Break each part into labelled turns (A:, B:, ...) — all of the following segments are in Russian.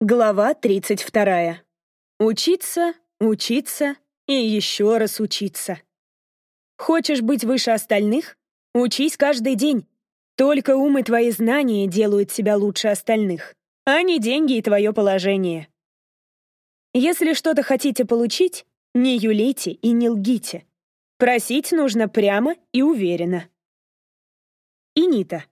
A: Глава 32. Учиться, учиться и еще раз учиться. Хочешь быть выше остальных? Учись каждый день. Только ум и твои знания делают тебя лучше остальных, а не деньги и твое положение. Если что-то хотите получить, не юлите и не лгите. Просить нужно прямо и уверенно. Инита.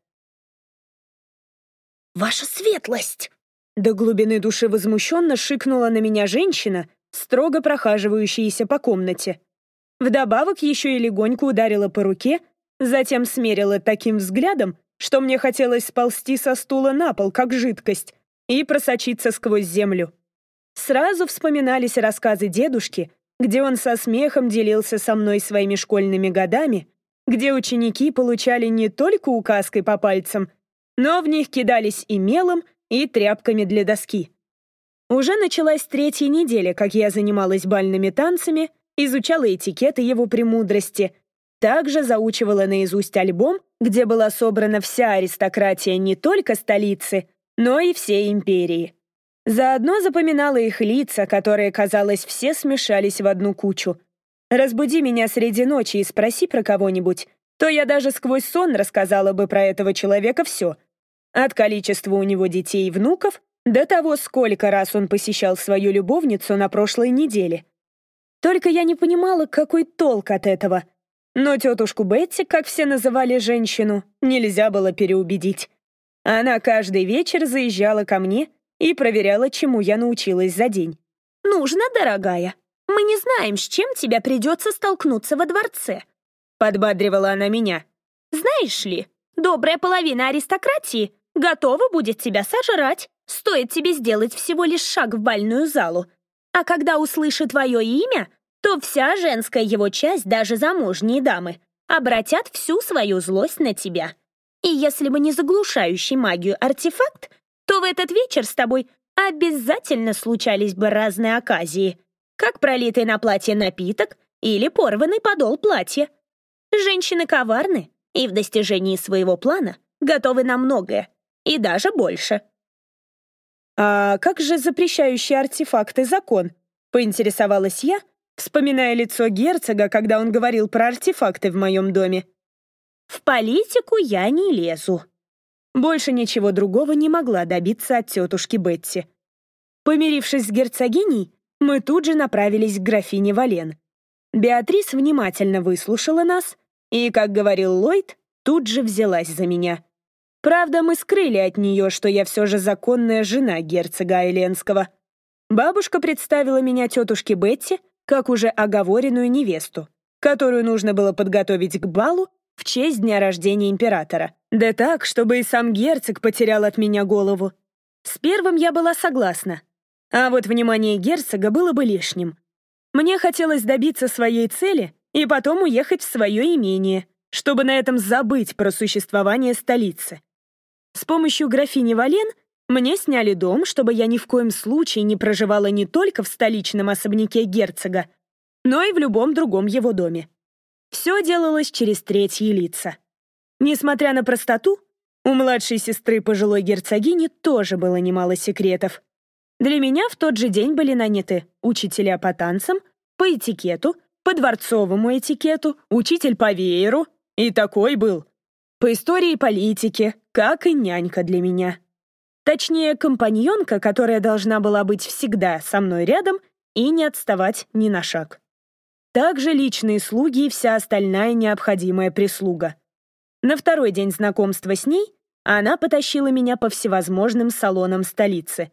B: «Ваша светлость!»
A: До глубины души возмущенно шикнула на меня женщина, строго прохаживающаяся по комнате. Вдобавок еще и легонько ударила по руке, затем смерила таким взглядом, что мне хотелось сползти со стула на пол, как жидкость, и просочиться сквозь землю. Сразу вспоминались рассказы дедушки, где он со смехом делился со мной своими школьными годами, где ученики получали не только указкой по пальцам, но в них кидались и мелом, и тряпками для доски. Уже началась третья неделя, как я занималась бальными танцами, изучала этикет и его премудрости, также заучивала наизусть альбом, где была собрана вся аристократия не только столицы, но и всей империи. Заодно запоминала их лица, которые, казалось, все смешались в одну кучу. Разбуди меня среди ночи и спроси про кого-нибудь, то я даже сквозь сон рассказала бы про этого человека все — от количества у него детей и внуков до того, сколько раз он посещал свою любовницу на прошлой неделе. Только я не понимала, какой толк от этого. Но тетушку Бетти, как все называли женщину, нельзя было переубедить. Она каждый вечер заезжала ко мне и проверяла, чему я научилась за день.
B: «Нужно, дорогая. Мы не знаем, с чем тебе придется столкнуться во дворце», —
A: подбадривала она меня.
B: «Знаешь ли, добрая половина аристократии готова будет тебя сожрать. Стоит тебе сделать всего лишь шаг в бальную залу. А когда услышит твое имя, то вся женская его часть, даже замужние дамы, обратят всю свою злость на тебя. И если бы не заглушающий магию артефакт, то в этот вечер с тобой обязательно случались бы разные оказии, как пролитый на платье напиток или порванный подол платья. Женщины коварны и в достижении своего плана готовы на многое, и даже больше.
A: «А как же запрещающий артефакты закон?» — поинтересовалась я, вспоминая лицо герцога, когда он говорил про артефакты в моем доме.
B: «В политику я не лезу».
A: Больше ничего другого не могла добиться от тетушки Бетти. Помирившись с герцогиней, мы тут же направились к графине Вален. Беатрис внимательно выслушала нас и, как говорил Ллойд, тут же взялась за меня. Правда, мы скрыли от нее, что я все же законная жена герцога Айленского. Бабушка представила меня тетушке Бетти как уже оговоренную невесту, которую нужно было подготовить к балу в честь дня рождения императора. Да так, чтобы и сам герцог потерял от меня голову. С первым я была согласна. А вот внимание герцога было бы лишним. Мне хотелось добиться своей цели и потом уехать в свое имение, чтобы на этом забыть про существование столицы. С помощью графини Вален мне сняли дом, чтобы я ни в коем случае не проживала не только в столичном особняке герцога, но и в любом другом его доме. Все делалось через третьи лица. Несмотря на простоту, у младшей сестры пожилой герцогини тоже было немало секретов. Для меня в тот же день были наняты учителя по танцам, по этикету, по дворцовому этикету, учитель по вееру. И такой был. По истории и политике, как и нянька для меня. Точнее, компаньонка, которая должна была быть всегда со мной рядом и не отставать ни на шаг. Также личные слуги и вся остальная необходимая прислуга. На второй день знакомства с ней она потащила меня по всевозможным салонам столицы.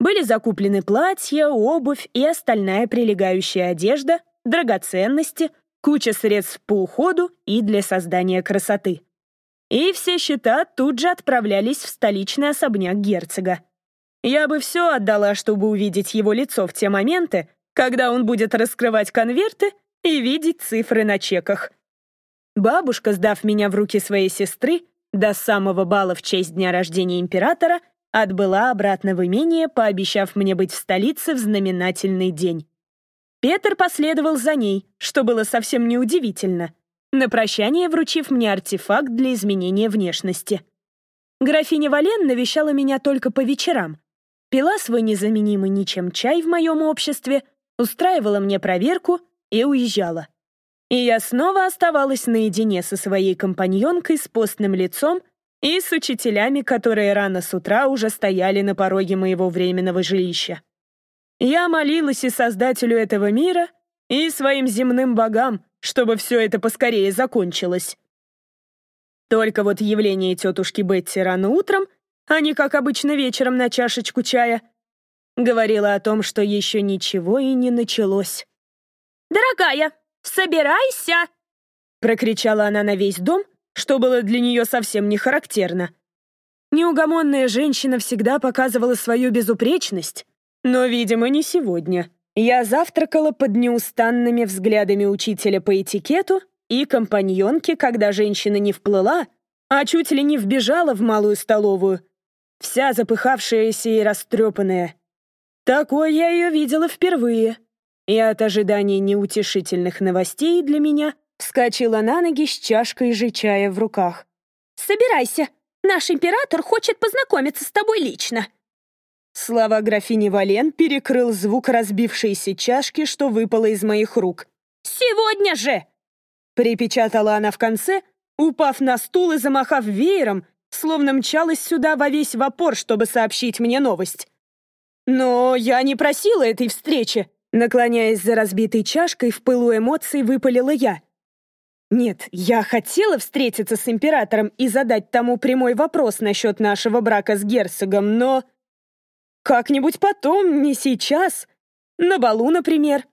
A: Были закуплены платья, обувь и остальная прилегающая одежда, драгоценности, куча средств по уходу и для создания красоты и все счета тут же отправлялись в столичный особняк герцога. Я бы все отдала, чтобы увидеть его лицо в те моменты, когда он будет раскрывать конверты и видеть цифры на чеках. Бабушка, сдав меня в руки своей сестры, до самого бала в честь дня рождения императора, отбыла обратно в имение, пообещав мне быть в столице в знаменательный день. Петр последовал за ней, что было совсем неудивительно — на прощание вручив мне артефакт для изменения внешности. Графиня Вален навещала меня только по вечерам. пила свой незаменимый ничем чай в моем обществе, устраивала мне проверку и уезжала. И я снова оставалась наедине со своей компаньонкой с постным лицом и с учителями, которые рано с утра уже стояли на пороге моего временного жилища. Я молилась и Создателю этого мира, и своим земным богам, чтобы все это поскорее закончилось. Только вот явление тетушки Бетти рано утром, а не как обычно вечером на чашечку чая, говорило о том, что еще ничего и не началось.
B: «Дорогая, собирайся!»
A: Прокричала она на весь дом, что было для нее совсем не характерно. Неугомонная женщина всегда показывала свою безупречность, но, видимо, не сегодня. Я завтракала под неустанными взглядами учителя по этикету и компаньонки, когда женщина не вплыла, а чуть ли не вбежала в малую столовую, вся запыхавшаяся и растрепанная. Такой я ее видела впервые. И от ожидания неутешительных новостей для меня вскочила на ноги с чашкой же чая в руках.
B: «Собирайся, наш император хочет познакомиться с тобой лично»,
A: Слова графини Вален перекрыл звук разбившейся чашки, что выпало из моих рук.
B: «Сегодня же!»
A: Припечатала она в конце, упав на стул и замахав веером, словно мчалась сюда во весь вопор, чтобы сообщить мне новость. «Но я не просила этой встречи!» Наклоняясь за разбитой чашкой, в пылу эмоций выпалила я. «Нет, я хотела встретиться с императором и задать тому прямой вопрос насчет нашего брака с герцогом, но...» Как-нибудь потом, не сейчас. На балу, например.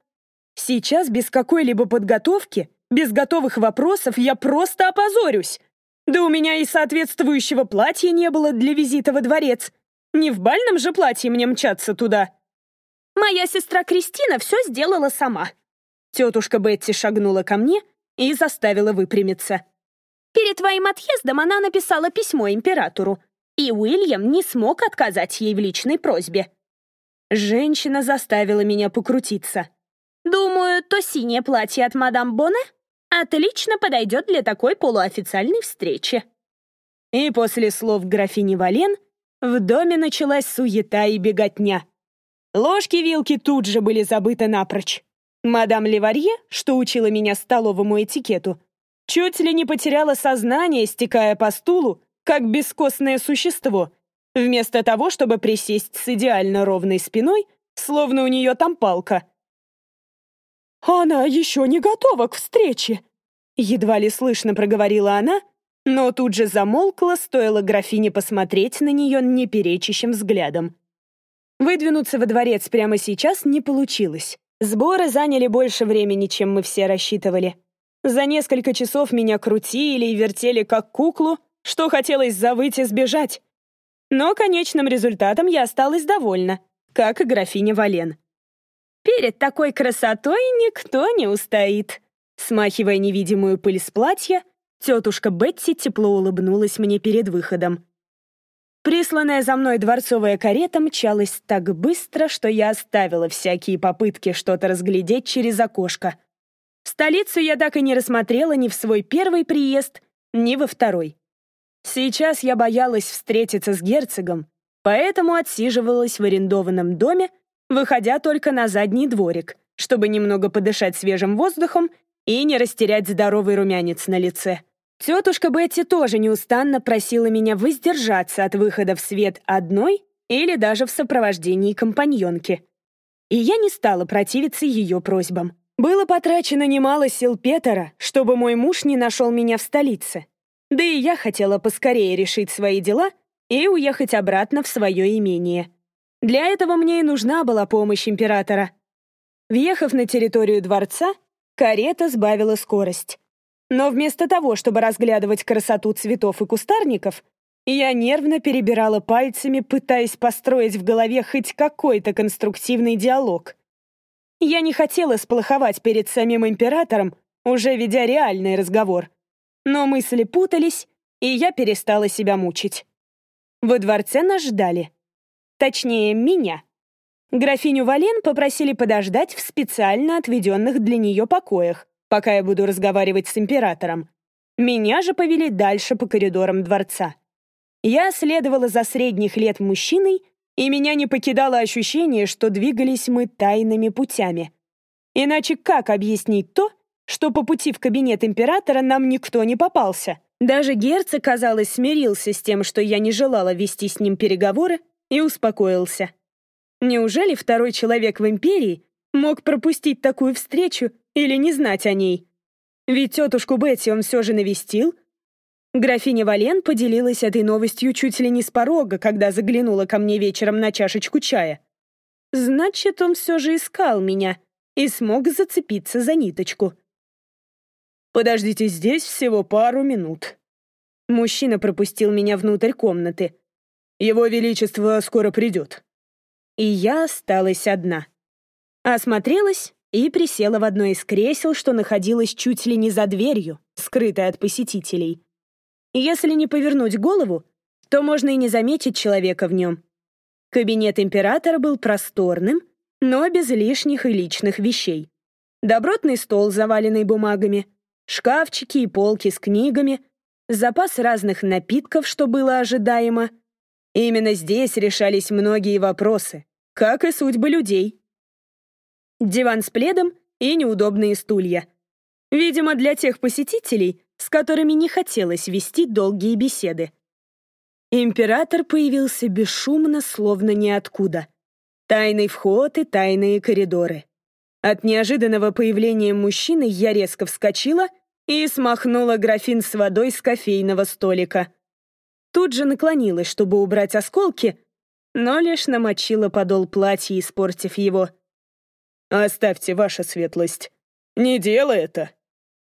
A: Сейчас без какой-либо подготовки, без готовых вопросов я просто опозорюсь. Да у меня и соответствующего платья не было для визита во дворец. Не в бальном же платье мне мчаться туда.
B: Моя сестра Кристина все сделала сама.
A: Тетушка Бетти шагнула ко мне и заставила выпрямиться.
B: Перед твоим отъездом она написала письмо императору, и Уильям не смог отказать ей в личной просьбе.
A: Женщина заставила меня покрутиться.
B: «Думаю, то синее платье от мадам Боне отлично подойдет для такой полуофициальной встречи».
A: И после слов графини Вален в доме началась суета и беготня. Ложки-вилки тут же были забыты напрочь. Мадам Леварье, что учила меня столовому этикету, чуть ли не потеряла сознание, стекая по стулу, как бескостное существо, вместо того, чтобы присесть с идеально ровной спиной, словно у нее там палка. «Она еще не готова к встрече!» Едва ли слышно проговорила она, но тут же замолкла, стоило графине посмотреть на нее неперечащим взглядом. Выдвинуться во дворец прямо сейчас не получилось. Сборы заняли больше времени, чем мы все рассчитывали. За несколько часов меня крутили и вертели как куклу, что хотелось завыть и сбежать. Но конечным результатом я осталась довольна, как и графиня Вален. Перед такой красотой никто не устоит. Смахивая невидимую пыль с платья, тетушка Бетти тепло улыбнулась мне перед выходом. Присланная за мной дворцовая карета мчалась так быстро, что я оставила всякие попытки что-то разглядеть через окошко. Столицу я так и не рассмотрела ни в свой первый приезд, ни во второй. Сейчас я боялась встретиться с герцогом, поэтому отсиживалась в арендованном доме, выходя только на задний дворик, чтобы немного подышать свежим воздухом и не растерять здоровый румянец на лице. Тетушка Бетти тоже неустанно просила меня воздержаться от выхода в свет одной или даже в сопровождении компаньонки. И я не стала противиться ее просьбам. Было потрачено немало сил Петера, чтобы мой муж не нашел меня в столице. Да и я хотела поскорее решить свои дела и уехать обратно в свое имение. Для этого мне и нужна была помощь императора. Въехав на территорию дворца, карета сбавила скорость. Но вместо того, чтобы разглядывать красоту цветов и кустарников, я нервно перебирала пальцами, пытаясь построить в голове хоть какой-то конструктивный диалог. Я не хотела сплоховать перед самим императором, уже ведя реальный разговор. Но мысли путались, и я перестала себя мучить. Во дворце нас ждали. Точнее, меня. Графиню Вален попросили подождать в специально отведенных для нее покоях, пока я буду разговаривать с императором. Меня же повели дальше по коридорам дворца. Я следовала за средних лет мужчиной, и меня не покидало ощущение, что двигались мы тайными путями. Иначе как объяснить то, что по пути в кабинет императора нам никто не попался? Даже герцог, казалось, смирился с тем, что я не желала вести с ним переговоры, и успокоился. Неужели второй человек в империи мог пропустить такую встречу или не знать о ней? Ведь тетушку Бетти он все же навестил. Графиня Вален поделилась этой новостью чуть ли не с порога, когда заглянула ко мне вечером на чашечку чая. Значит, он все же искал меня и смог зацепиться за ниточку. «Подождите здесь всего пару минут». Мужчина пропустил меня внутрь комнаты. «Его Величество скоро придет». И я осталась одна. Осмотрелась и присела в одно из кресел, что находилось чуть ли не за дверью, скрытой от посетителей. Если не повернуть голову, то можно и не заметить человека в нем. Кабинет императора был просторным, но без лишних и личных вещей. Добротный стол, заваленный бумагами, шкафчики и полки с книгами, запас разных напитков, что было ожидаемо. Именно здесь решались многие вопросы, как и судьбы людей диван с пледом и неудобные стулья. Видимо, для тех посетителей, с которыми не хотелось вести долгие беседы. Император появился бесшумно, словно ниоткуда. Тайный вход и тайные коридоры. От неожиданного появления мужчины я резко вскочила и смахнула графин с водой с кофейного столика. Тут же наклонилась, чтобы убрать осколки, но лишь намочила подол платья, испортив его. «Оставьте, ваша светлость. Не делай это!»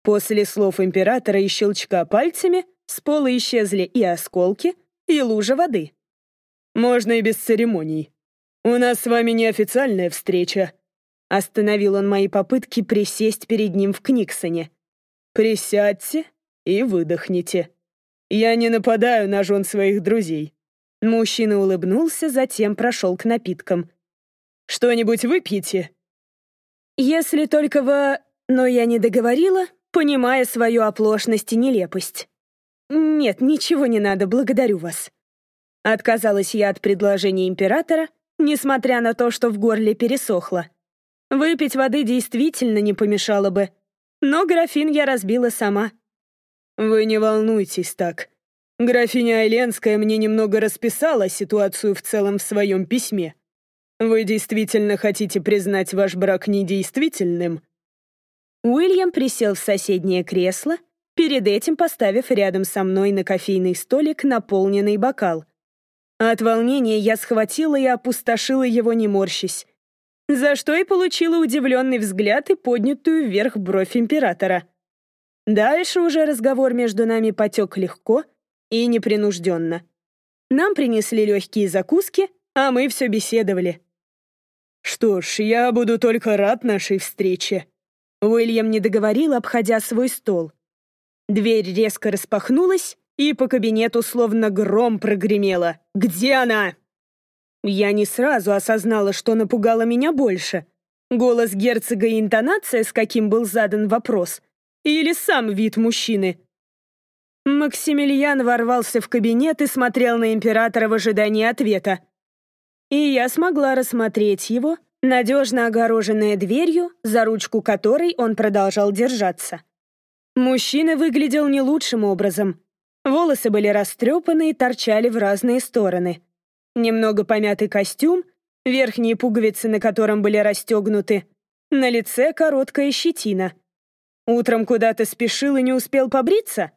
A: После слов императора и щелчка пальцами с пола исчезли и осколки, и лужа воды. «Можно и без церемоний. У нас с вами неофициальная встреча». Остановил он мои попытки присесть перед ним в Книксоне. «Присядьте и выдохните. Я не нападаю на жен своих друзей». Мужчина улыбнулся, затем прошел к напиткам. «Что-нибудь выпьете?» Если только вы... Но я не договорила, понимая свою оплошность и нелепость. Нет, ничего не надо, благодарю вас. Отказалась я от предложения императора, несмотря на то, что в горле пересохло. Выпить воды действительно не помешало бы, но графин я разбила сама. Вы не волнуйтесь так. Графиня Айленская мне немного расписала ситуацию в целом в своем письме. Вы действительно хотите признать ваш брак недействительным? Уильям присел в соседнее кресло, перед этим поставив рядом со мной на кофейный столик наполненный бокал. От волнения я схватила и опустошила его, не морщись, за что и получила удивленный взгляд и поднятую вверх бровь императора. Дальше уже разговор между нами потек легко и непринужденно. Нам принесли легкие закуски, а мы все беседовали. «Что ж, я буду только рад нашей встрече». Уильям не договорил, обходя свой стол. Дверь резко распахнулась, и по кабинету словно гром прогремело. «Где она?» Я не сразу осознала, что напугало меня больше. Голос герцога и интонация, с каким был задан вопрос, или сам вид мужчины. Максимилиан ворвался в кабинет и смотрел на императора в ожидании ответа и я смогла рассмотреть его, надежно огороженное дверью, за ручку которой он продолжал держаться. Мужчина выглядел не лучшим образом. Волосы были растрепаны и торчали в разные стороны. Немного помятый костюм, верхние пуговицы на котором были расстегнуты, на лице короткая щетина. Утром куда-то спешил и не успел побриться?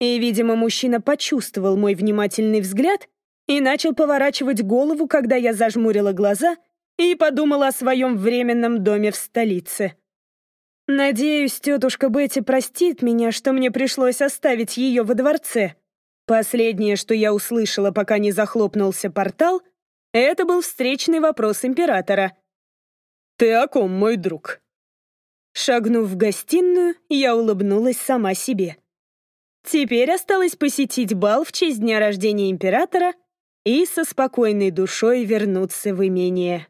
A: И, видимо, мужчина почувствовал мой внимательный взгляд и начал поворачивать голову, когда я зажмурила глаза и подумала о своем временном доме в столице. Надеюсь, тетушка Бетти простит меня, что мне пришлось оставить ее во дворце. Последнее, что я услышала, пока не захлопнулся портал, это был встречный вопрос императора. «Ты о ком, мой друг?» Шагнув в гостиную, я улыбнулась сама себе. Теперь осталось посетить бал в честь дня рождения императора — и со спокойной душой вернуться в имение.